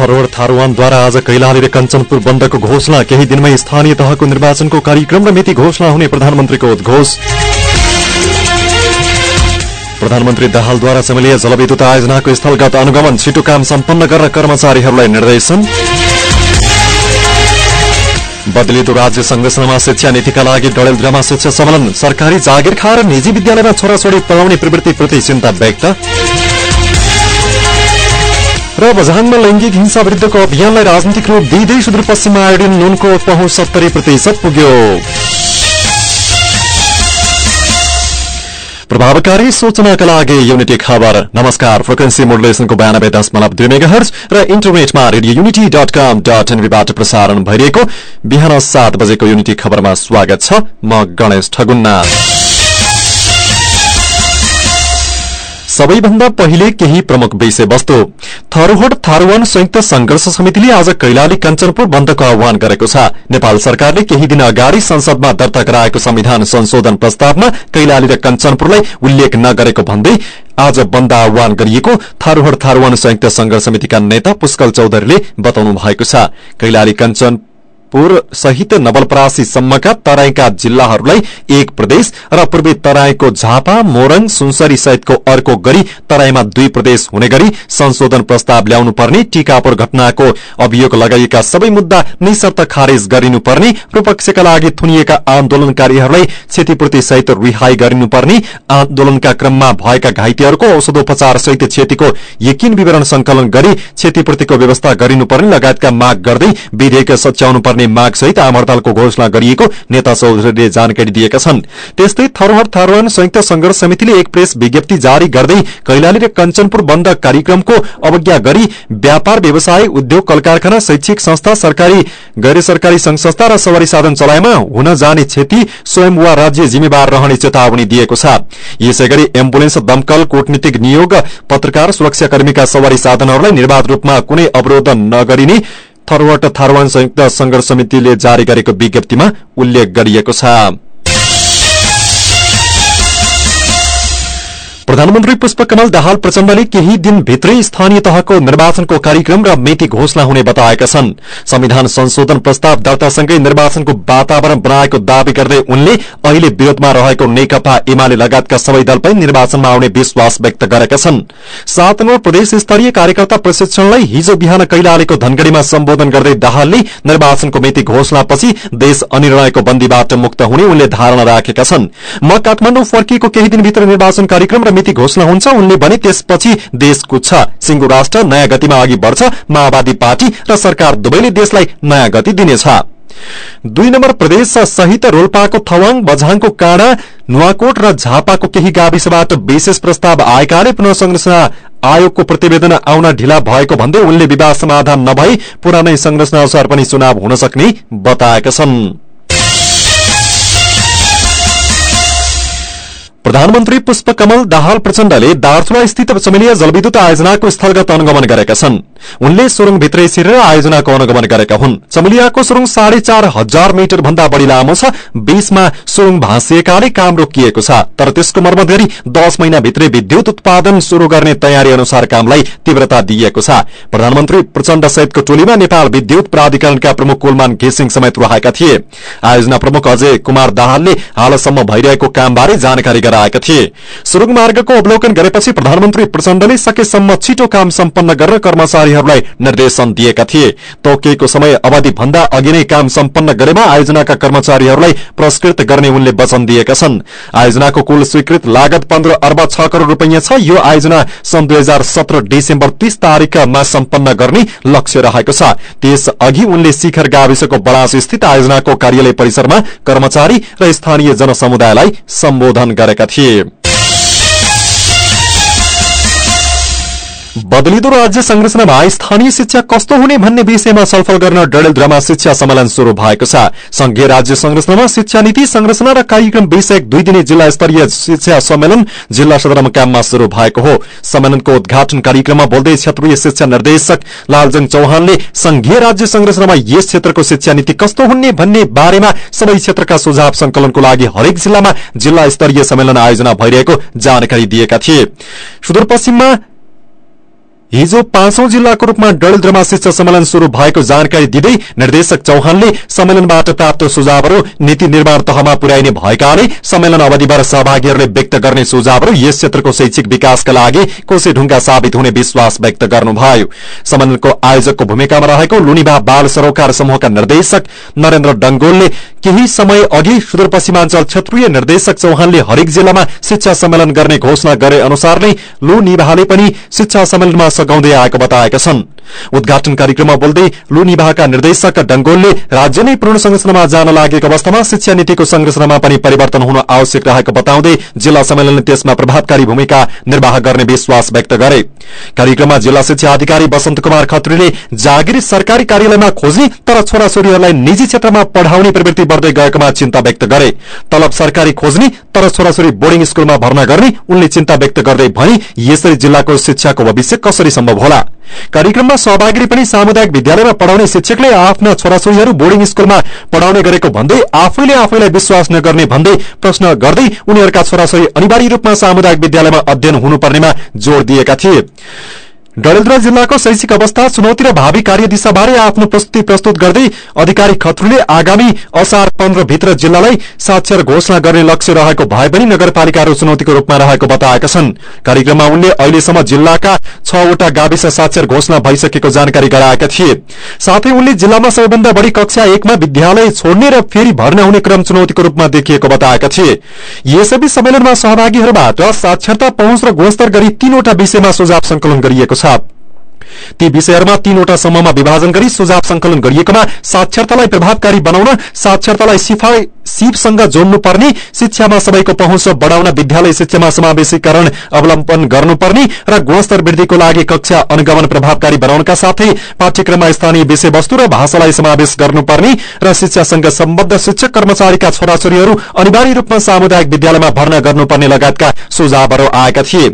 थरोड थारूवानद्वारा आज कैलाली र कञ्चनपुर बन्दको घोषणा। केही दिनमै स्थानीय तहको निर्वाचनको कार्यक्रम र मिति घोषणा हुने प्रधानमन्त्रीको उद्घोष। प्रधानमन्त्री दाहालद्वारा चमेलिया जलविद्युत आयोजनाको स्थलगत अनुगमन छिटो काम सम्पन्न गर्न कर्मचारीहरूलाई निर्देशन। बदलिदो राज्य संरचनामा शिक्षा नीतिका लागि डडेलधुरामा शिक्षा सम्मेलन। सरकारी जागिर खाएर निजी विद्यालयमा छोराछोरी पढाउने प्रवृत्तिप्रति चिन्ता व्यक्त। र बझाङमा लैंगिक हिंसा विरूद्धको अभियानलाई राजनीतिक रूप दिँदै सुदूरपश्चिममा आयोडिन नुनको पहुँच सत्तरी प्रतिशत पुग्यो प्रभावकारी सूचनाका लागि युनिटी खबर नमस्कार फ्रिक्वेन्सी मोडुलेसनको बयानब्बे दशमलव दुई मेगा हर्ज र इन्टरनेटमा Radio Unity dot com dot एनबीबाट प्रसारण भइरहेको बिहान सात बजेको युनिटी खबरमा स्वागत छ म गणेश ठगुन्ना सबैभन्दा पहिले केही प्रमुख विषयवस्तु। थरूहोड थारूवान संयुक्त संघर्ष समितिले आज कैलाली कञ्चनपुर बन्दको आह्वान गरेको छ। नेपाल सरकारले केही दिन अगाडि संसदमा दर्ता गराएको संविधान संशोधन प्रस्तावमा कैलाली र कञ्चनपुरलाई उल्लेख नगरेको भन्दै आज बन्द आह्वान गरिएको थारूहोड थारूवान संयुक्त संघर्ष समितिका नेता पुष्कल चौधरीले बताउनु भएको छ। कैलाली कञ्चन पुर सहित नवलपरासी सम्मका तराईका जिल्लाहरूलाई एक प्रदेश र पूर्वी तराईको झापा मोरङ सुनसरी सहितको अर्को गरी तराईमा दुई प्रदेश हुने गरी संशोधन प्रस्ताव ल्याउनु पर्ने टीकापुर घटनाको अभियोग लगाइएका सबै मुद्दा निशर्त खारेज गरिनुपर्ने विपक्षका लागि थुनिएका आन्दोलनकारीहरूलाई क्षतिपूर्ति सहित रिहाई गरिनुपर्ने आन्दोलनका क्रममा भएका घाइतेहरूको औषधोपचार सहित क्षतिको यकिन विवरण संकलन गरी क्षतिपूर्तिको व्यवस्था गरिनुपर्ने लगायतका माग गर्दै विधेयक सच्याउनु पर्ने माग सहित आमहड़तालको घोषणा गरिएको नेता चौधरीले जानकारी दिएका छन्। त्यस्तै थरोहर थारूवान संयुक्त संघर्ष समितिले एक प्रेस विज्ञप्ति जारी गर्दै कैलाली र कञ्चनपुर बन्द कार्यक्रमको अवज्ञा गरी व्यापार व्यवसाय उद्योग कल कारखाना शैक्षिक संस्था सरकारी गैर सरकारी संघ संस्था र सवारी साधन चलाइमा हुन जाने क्षति स्वयं वा राज्य जिम्मेवार रहने चेतावनी दिएको छ। यसै गरी एम्बुलेन्स दमकल कूटनीतिक नियोग पत्रकार सुरक्षाकर्मीका सवारी साधनहरूलाई निर्वाध रूपमा कुनै अवरोध नगरिने थरवट थारवान संयुक्त संघर्ष समितिले जारी गरेको विज्ञप्तिमा उल्लेख गरिएको छ। प्रधानमन्त्री पुष्पकमल दाहाल प्रचण्डले केही दिनभित्रै स्थानीय तहको निर्वाचनको कार्यक्रम र मिति घोषणा हुने बताएका छन्। संविधान संशोधन प्रस्ताव दर्तासँगै निर्वाचनको वातावरण बनाएको दावी गर्दै उनले अहिले विरोधमा रहेको नेकपा एमाले लगायतका सबै दल पनि निर्वाचनमा आउने विश्वास व्यक्त गरेका छन्। सात प्रदेश स्तरीय कार्यकर्ता प्रशिक्षणलाई हिजो बिहान कैलालीको धनगढ़ीमा सम्बोधन गर्दै दाहालले निर्वाचनको मिति घोषणापछि देश अनिर्णयको बन्दीबाट मुक्त हुने उनले धारणा राखेका छन्। म काठमाडौँ फर्किएको केही दिनभित्र निर्वाचन कार्यक्रम मिति घोषणा हुन्छ। उनले भने त्यसपछि देश कुद्छ सिंगु राष्ट्र नयाँ गतिमा अघि बढ़छ। माओवादी पार्टी र सरकार दुवैले देशलाई नयाँ गति दिनेछ। दुई नम्बर प्रदेश सहित रोल्पाको थवाङ बझाङको काँडा नुवाकोट र झापाको केही गाविसबाट विशेष प्रस्ताव आएकाले पुनः संरचना आयोगको प्रतिवेदन आउन ढिला भएको भन्दै उनले विवाद समाधान नभई पुरानै संरचना अनुसार पनि चुनाव हुन सक्ने बताएका छन्। प्रधानमन्त्री पुष्पकमल दाहाल प्रचण्डले दार्चुला स्थित चमेलिया जलविद्युत आयोजनाको स्थलगत अनुगमन गरेका छन्। उनले सुरुङभित्रै छिरेर आयोजनाको अनुगमन गरेका हुन्। चमेलियाको सुरुङ साढे चार हजार मिटर भन्दा बढ़ी लामो छ। बीचमा सुरुङ भाँसिएकाले काम रोकिएको छ। तर त्यसको मर्मत गरी दश महिनाभित्रै विद्युत उत्पादन शुरू गर्ने तयारी अनुसार कामलाई तीव्रता दिइएको छ। प्रधानमन्त्री प्रचण्ड सहितको टोलीमा नेपाल विद्युत प्राधिकरणका प्रमुख कुलमान घिसिङ समेत रहेका थिए। आयोजना प्रमुख अजय कुमार दाहालले हालसम्म भइरहेको कामबारे जानकारी गराएका थिए। सुरुङ मार्गको अवलोकन गरेपछि प्रधानमन्त्री प्रचण्डले सकेसम्म छिटो काम सम्पन्न गर्न कर्मचारीहरूलाई निर्देशन दिएका थिए। तोकिएको समय अवधि भन्दा अघि नै काम सम्पन्न गरेमा आयोजनाका कर्मचारीहरूलाई पुरस्कृत गर्ने उनले वचन दिएका छन्। आयोजनाको कुल स्वीकृत लागत पन्ध्र अर्ब छ करोड़ रूपियाँ छ। यो आयोजना सन् दुई हजार सत्र डिसेम्बर तीस तारीकमा सम्पन्न गर्ने लक्ष्य रहेको छ। त्यस अघि उनले शिखर गाविसको बडास स्थित आयोजनाको कार्यालय परिसरमा कर्मचारी र स्थानीय जनसमुदायलाई सम्बोधन गरेका थिए बदलिदो राज्य संरचनामा स्थानीय शिक्षा कस्तो हुने भन्ने विषयमा छलफल गर्न डडेलधुरामा शिक्षा सम्मेलन शुरू भएको छ। संघीय राज्य संरचनामा शिक्षा नीति संरचना र कार्यक्रम विषयक दुई दिने जिल्ला स्तरीय शिक्षा सम्मेलन जिल्ला सदरमुकाममा शुरू भएको हो। सम्मेलनको उद्घाटन कार्यक्रममा बोल्दै क्षेत्रीय शिक्षा निर्देशक लालजङ चौहानले संघीय राज्य संरचनामा यस क्षेत्रको शिक्षा नीति कस्तो हुने भन्ने बारेमा सबै क्षेत्रका सुझाव संकलनको लागि हरेक जिल्लामा जिल्ला स्तरीय सम्मेलन आयोजना भइरहेको जानकारी दिएका थिए। सुदूरपश्चिममा हिजो पाँचौं जिल्लाको रूपमा डडेलधुरामा शिक्षा सम्मेलन शुरू भएको जानकारी दिँदै निर्देशक चौहानले सम्मेलनबाट प्राप्त सुझावहरू नीति निर्माण तहमा पुर्याइने भएकाले सम्मेलन अवधिभर सहभागीहरूले व्यक्त गर्ने सुझावहरू यस क्षेत्रको शैक्षिक विकासका लागि कोशी ढुङ्गा साबित हुने विश्वास व्यक्त गर्नुभयो। सम्मेलनको आयोजकको भूमिकामा रहेको लुनिभा बाल सरोकार समूहका निर्देशक नरेन्द्र डंगोलले केही समय अघि सुदूरपश्चिमाञ्चल क्षेत्रीय निर्देशक चौहानले हरेक जिल्लामा शिक्षा सम्मेलन गर्ने घोषणा गरे अनुसार नै लु निभाले पनि शिक्षा सम्मेलनमा सघाउँदै आएको बताएका छन् उद्घाटन कार्यक्रममा बोल्दै लु निभाका निर्देशक डंगोलले राज्य नै पूर्ण संरचनामा जान लागेको अवस्थामा शिक्षा नीतिको संरचनामा पनि परिवर्तन हुन आवश्यक रहेको बताउँदै जिल्ला सम्मेलनले त्यसमा प्रभावकारी भूमिका निर्वाह गर्ने विश्वास व्यक्त गरे। कार्यक्रममा जिल्ला शिक्षा अधिकारी वसन्त कुमार खत्रीले जागिर सरकारी कार्यालयमा खोज्ने तर छोराछोरीहरूलाई निजी क्षेत्रमा पढ़ाउने प्रवृत्ति बढ़दै गएकोमा चिन्ता व्यक्त गरे। तलब सरकारी खोज्ने तर छोराछोरी बोर्डिङ स्कूलमा भर्ना गर्ने उनले चिन्ता व्यक्त गर्दै भने यसरी जिल्लाको शिक्षाको भविष्य कसरी सम्भव होला? कार्यक्रममा सहभागी पनि सामुदायिक विद्यालयमा पढ़ाउने शिक्षकले आफ्ना छोराछोरीहरू बोर्डिङ स्कूलमा पढ़ाउने गरेको भन्दै आफैले आफैलाई विश्वास नगर्ने भन्दै प्रश्न गर्दै उनीहरूका छोराछोरी अनिवार्य रूपमा सामुदायिक विद्यालयमा अध्ययन हुनुपर्नेमा जोड़ दिएका थिए। डडेलधुरा जिल्लाको शैक्षिक अवस्था चुनौती र भावी कार्यदिशाबारे आफ्नो प्रस्तुति प्रस्तुत गर्दै अधिकारी खत्रुले आगामी असार पन्ध्र भित्र जिल्लालाई साक्षर घोषणा गर्ने लक्ष्य रहेको भए पनि नगरपालिकाहरू चुनौतीको रूपमा रहेको बताएका छन्। कार्यक्रममा उनले अहिलेसम्म जिल्लाका छवटा गाविस साक्षर घोषणा भइसकेको जानकारी गराएका थिए। साथै उनले जिल्लामा सबैभन्दा बढ़ी कक्षा एकमा विद्यालय छोड्ने र फेरि भर्ना हुने क्रम चुनौतीको रूपमा देखिएको बताएका थिए। यसैबीच सम्मेलनमा सहभागीहरूबाट साक्षरता पहुँच र गुणस्तर गरी तीनवटा विषयमा सुझाव संकलन गरिएको छ। up. ती विषयहरूमा तीनवटा समूहमा विभाजन गरी सुझाव संकलन गरिएकोमा साक्षरतालाई प्रभावकारी बनाउन साक्षरतालाई सिपसँग जोड्नुपर्ने शिक्षामा सबैको पहुँच बढ़ाउन विद्यालय शिक्षामा समावेशीकरण अवलम्बन गर्नुपर्ने र गुणस्तर वृद्धिको लागि कक्षा अनुगमन प्रभावकारी बनाउनका साथै पाठ्यक्रममा स्थानीय विषयवस्तु र भाषालाई समावेश गर्नुपर्ने र शिक्षासँग सम्बद्ध शिक्षक कर्मचारीका छोराछोरीहरू अनिवार्य रूपमा सामुदायिक विद्यालयमा भर्ना गर्नुपर्ने लगायतका सुझावहरू आएका थिए।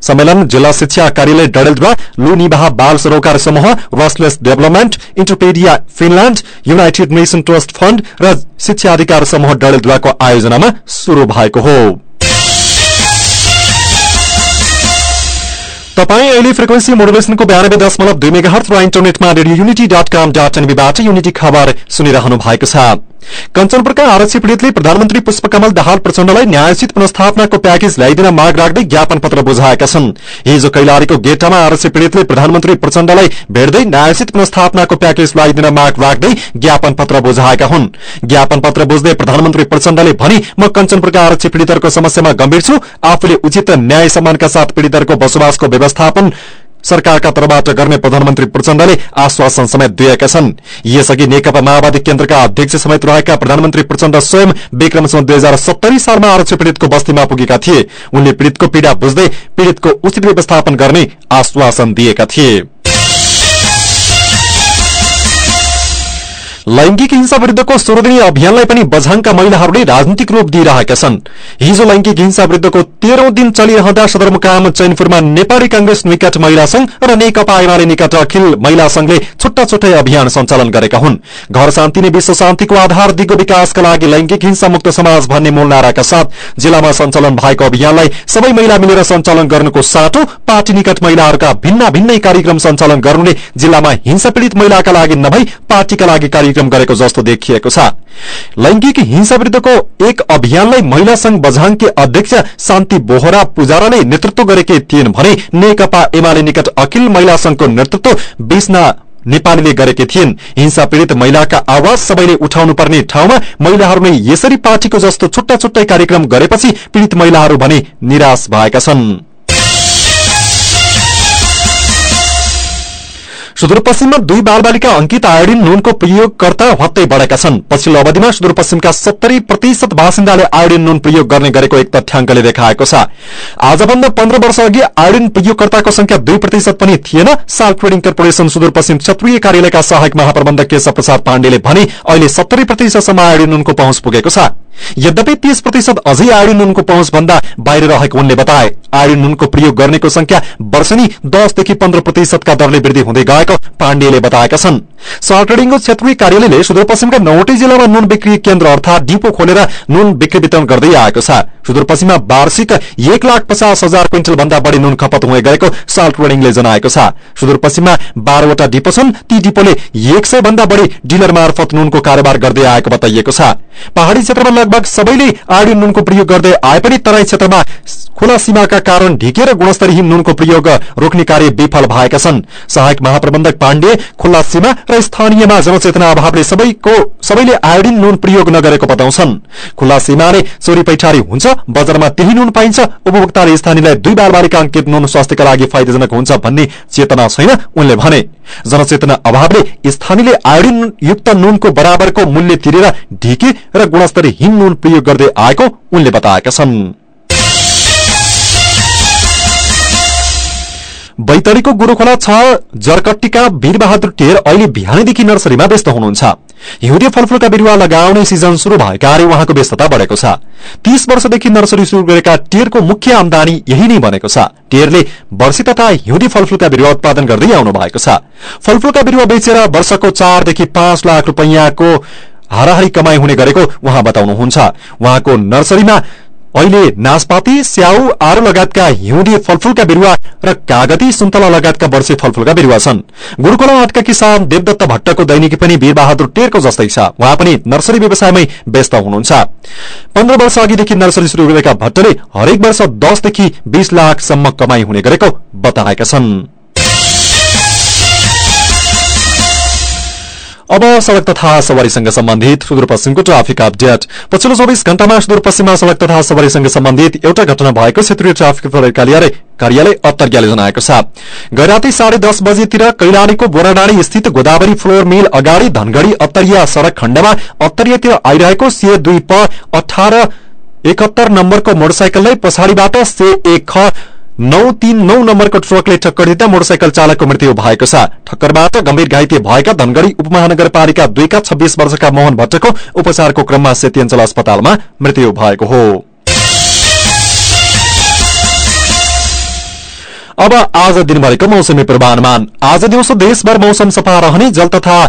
सम्मेलन जिल्ला शिक्षा कार्यालय डडेलधुरा लुनिवाह बाल सरोकार समूह रसलेस development इन्टरपेडिया Finland United Nation trust fund र शिक्षा अधिकार समूह डडेलधुवाको आयोजनामा शुरू भएको हो। तपाईँ अहिले फ्रिक्वेन्सी मोडुलेसनको बयानब्बे दशमलव दुई मेगा र इन्टरनेटमा Radio Unity dot com dot एनबीबाट Unity खबर सुनिरहनु भएको छ। कञ्चनपुरका आरक्षी पीड़ितले प्रधानमन्त्री पुष्पकमल दाहाल प्रचण्डलाई न्यायोचित पुनस्थापनाको प्याकेज ल्याइदिन माग राख्दै ज्ञापन पत्र बुझाएका छन्। हिजो कैलालीको गेटामा आरक्षी पीड़ितले प्रधानमन्त्री प्रचण्डलाई भेट्दै न्यायोचित पुनस्थापनाको प्याकेज ल्याइदिन माग राख्दै ज्ञापन पत्र बुझाएका हुन्। ज्ञापन पत्र बुझ्दै प्रधानमन्त्री प्रचण्डले भने म कञ्चनपुरका आरक्षी पीड़ितहरूको समस्यामा गम्भीर छु। आफूले उचित न्याय सम्मानका साथ पीड़ितहरूको बसोबासको व्यवस्थापन सरकारका तर्फबाट गर्ने प्रधानमन्त्री प्रचण्डले आश्वासन समेत दिएका छन्। यसअघि नेकपा माओवादी केन्द्रका अध्यक्ष समेत रहेका प्रधानमन्त्री प्रचण्ड स्वयं विक्रमसम्म दुई हजार सत्तरी सालमा आरक्षी पीड़ितको बस्तीमा पुगेका थिए। उनले पीड़ितको पीड़ा बुझ्दै पीड़ितको उचित व्यवस्थापन गर्ने आश्वासन दिएका थिए। लैंगिक हिंसा विरूद्धको सोह्र दिने अभियानलाई पनि बझाङका महिलाहरूले राजनीतिक रूप दिइरहेका छन्। हिजो लैंगिक हिंसा विरूद्धको तेह्रौं दिन चलिरहँदा सदरमुकाम चैनपुरमा नेपाली कांग्रेस निकट महिला संघ र नेकपा एमाले निकट अखिल महिला संघले छुट्टा छुट्टै अभियान सञ्चालन गरेका हुन्। घर शान्ति नै विश्व शान्तिको आधार दिगो विकासका लागि लैंगिक हिंसा मुक्त समाज भन्ने मूल नाराका साथ जिल्लामा सञ्चालन भएको अभियानलाई सबै महिला मिलेर सञ्चालन गर्नुको साटो पार्टी निकट महिलाहरूका भिन्न भिन्नै कार्यक्रम सञ्चालन गर्नुले जिल्लामा हिंसा पीड़ित महिलाका लागि नभई पार्टीका लागि कार्यक्रम गरेको जस्तो देखिएको छ। लैंगिक हिंसा विरूद्धको एक अभियानलाई महिला संघ बझाङकी अध्यक्ष शान्ति बोहरा पुजाराले नेतृत्व गरेकी थिइन् भने नेकपा एमाले निकट अखिल महिला संघको नेतृत्व विष्णा नेपालीले गरेकी थिइन्। हिंसा पीड़ित महिलाका आवाज सबैले उठाउनु पर्ने ठाउँमा महिलाहरूले यसरी पार्टीको जस्तो छुट्टा छुट्टै कार्यक्रम गरेपछि पीड़ित महिलाहरू भने निराश भएका छन्। सुदूरपश्चिममा दुई बालबालिका अंकित आयोडिन नुनको प्रयोगकर्ता हत्तै बढ़ेका छन्। पछिल्लो अवधिमा सुदूरपश्चिमका सत्तरी प्रतिशत बासिन्दाले आयोडिन नुन प्रयोग गर्ने गरेको एक तथ्याङ्कले देखाएको छ। आजभन्दा पन्ध्र वर्ष अघि आयोडिन प्रयोगकर्ताको संख्या दुई प्रतिशत पनि थिएन। साल ट्रेडिङ कर्पोरेशन सुदूरपश्चिम क्षेत्रीय कार्यालयका सहायक महाप्रबन्धक केशव प्रसाद पाण्डेले भने अहिले सत्तरी प्रतिशतसम्म आयोडिन नुनको पहुँच पुगेको छ। यद्यपि तीस प्रतिशत अझै आयोडिन नुनको पहुँच भन्दा बाहिर रहेको उनले बताए आयोडिन नुनको प्रयोग गर्नेको संख्या वर्षनी दसदेखि पन्ध्र प्रतिशतका दरले वृद्धि हुँदै गएको पाण्डेले बताएका छन्। सहर ट्रेडिङको क्षेत्रीय कार्यालयले सुदूरपश्चिमका नौवटै जिल्लामा नुन बिक्री केन्द्र अर्थात डिपो खोलेर नुन बिक्री वितरण गर्दै आएको छ। सुदूरपश्चिममा वार्षिक एक लाख पचास हजार क्विन्टल भन्दा बढ़ी नुन खपत हुने गरेको साल ट्रेडिङले जनाएको छ। सुदूरपश्चिममा बाह्रवटा डिपो छन् ती डिपोले एक सय भन्दा बढ़ी डिलर मार्फत नुनको कारोबार गर्दै आएको बताइएको छ। पहाड़ी क्षेत्रमा लगभग सबैले आयोडिन नुनको प्रयोग गर्दै आए पनि तराई क्षेत्रमा खुला सीमाका कारण ढिके र गुणस्तरहीन नुनको प्रयोग रोक्ने कार्य विफल भएका छन्। सहायक महाप्रबन्धक पाण्डे खुल्ला सीमा र स्थानीयमा जनचेतना अभावले सबैको सबैले आयोडिन नुन प्रयोग नगरेको बताउँछन्। खुल्ला सीमाले चोरी पैठारी हुन्छ बजारमा त्यही नुन पाइन्छ उपभोक्ताले स्थानीयलाई दुई बालबालिका अंकित नुन स्वास्थ्यका लागि फाइदाजनक हुन्छ भन्ने चेतना छैन उनले भने। जनचेतना अभावले स्थानीयले आयोडिन युक्त नुनको बराबरको मूल्य तिरेर ढिके र गुणस्तरहीन नुन प्रयोग गर्दै आएको उनले बताएका छन्। बैतडीको गुरूखोला छ जरकट्टीका वीरबहादुर टेर अहिले बिहानैदेखि नर्सरीमा व्यस्त हुनुहुन्छ। हिउँदे फलफूलका बिरूवा लगाउने सिजन शुरू भएकाले उहाँको व्यस्तता बढ़ेको छ। तीस वर्षदेखि नर्सरी शुरू गरेका टेरको मुख्य आमदानी यही नै बनेको छ। टेरले वर्षी तथा हिउँदी फलफूलका बिरूवा उत्पादन गर्दै आउनु भएको छ। फलफूलका बिरूवा बेचेर वर्षको चारदेखि पाँच लाख रूपियाँको हाराहारी कमाई हुने गरेको उहाँ बताउनुहुन्छ। उहाँको नर्सरीमा अहिले नाशपाती स्याउ आरो लगायतका हिउँदी फलफूलका बिरूवा र कागती सुन्तला लगायतका वर्षी फलफूलका बिरूवा छन्। गुरूकुला आठका किसान देवदत्त भट्टको दैनिकी पनि वीरबहादुर टेरको जस्तै छ। उहाँ पनि नर्सरी व्यवसायमै व्यस्त हुनुहुन्छ। पन्ध्र वर्ष अघिदेखि नर्सरी शुरू गरेका भट्टले हरेक वर्ष दसदेखि बीस लाखसम्म कमाई हुने गरेको बताएका छन्। अब सड़क तथा सवारीसँग सम्बन्धित सुदूरपश्चिमको ट्राफिक अपडेट। पछिल्लो चौबिस घण्टामा सुदूरपश्चिममा सड़क तथा सवारीसँग सम्बन्धित एउटा घटना भएको क्षेत्रीय ट्राफिक कार्यालय कार्यालय अत्तरियाले जनाएको छ। गैराती साढे दस बजेतिर कैलालीको बोराडाँडी स्थित गोदावरी फ्लोर मिल अगाडि धनगढ़ी अत्तरिया सड़क खण्डमा अत्तरियातिर आइरहेको से दुई प अठार एकहत्तर नम्बरको मोटरसाइकललाई पछाडिबाट से एक नौ तीन नौ नम्बरको ट्रकले टक्कर दिँदा मोटरसाइकल चालकको मृत्यु भएको छ। ठक्करबाट गम्भीर घाइते भएका धनगढ़ी उपमहानगरपालिका दुईका छब्बीस वर्षका मोहन भट्टको उपचारको क्रममा सेती अञ्चल अस्पतालमा मृत्यु भएको हो। अब आज दिनभरिको मौसमी पूर्वानुमान। आज दिउँसो देशभर मौसम सफा रहने जल तथा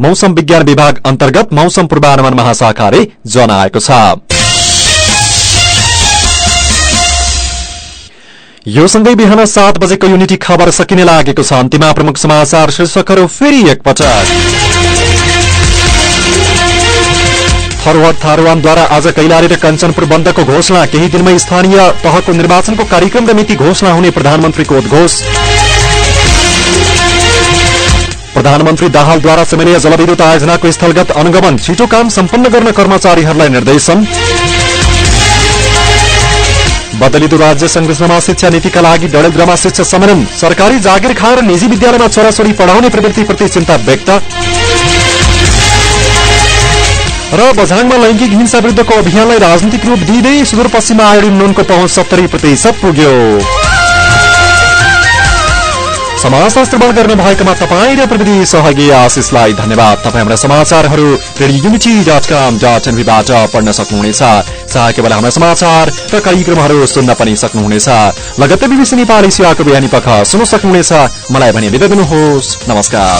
मौसम विज्ञान विभाग अन्तर्गत मौसम पूर्वानुमान महाशाखाले जनाएको छ। यो सँगै बिहान सात बजेको युनिटी खबर सकिने लागेको छ। अन्तिममा प्रमुख समाचार शीर्षकहरू फेरि एकपटक। फरवर्ड थारूवानद्वारा आज कैलाली र कञ्चनपुर बन्दको घोषणा। केही दिनमै स्थानीय तहको निर्वाचनको कार्यक्रम र मिति घोषणा हुने प्रधानमन्त्रीको उद्घोष। प्रधानमन्त्री दाहालद्वारा समन्वय जलविद्युत आयोजनाको स्थलगत अनुगमन। छिटो काम सम्पन्न गर्न कर्मचारीहरूलाई निर्देशन। बदलिदो राज्य संरचनामा शिक्षा नीतिका लागि डडेलधुरामा शिक्षा सम्मेलन सरकारी जागिर खाएर निजी विद्यालयमा छोराछोरी पढाउने प्रवृत्तिप्रति चिन्ता व्यक्त। र बझाङमा लैङ्गिक हिंसा विरुद्धको अभियानलाई राजनीतिक रूप दिँदै सुदूरपश्चिममा आयोडिन नुनको पहुँच सत्तरी प्रतिशत पुग्यो। समाजशास्त्र बल गर्ने भएकोमा तपाईँ र प्रविधि सहयोगी आशिषलाई धन्यवाद। तपाईँ हाम्रा समाचारहरू Radio Unity dot com dot एनबीबाट पढ्न सक्नुहुनेछ। चाहे केवल हाम्रा समाचार र कार्यक्रमहरू सुन्न पनि सक्नुहुनेछ। लगत्तै बिबिसी नेपाली सेवाको बिहानी पख सुन्न सक्नुहुनेछ। मलाई भने बिदा दिनुहोस्। नमस्कार।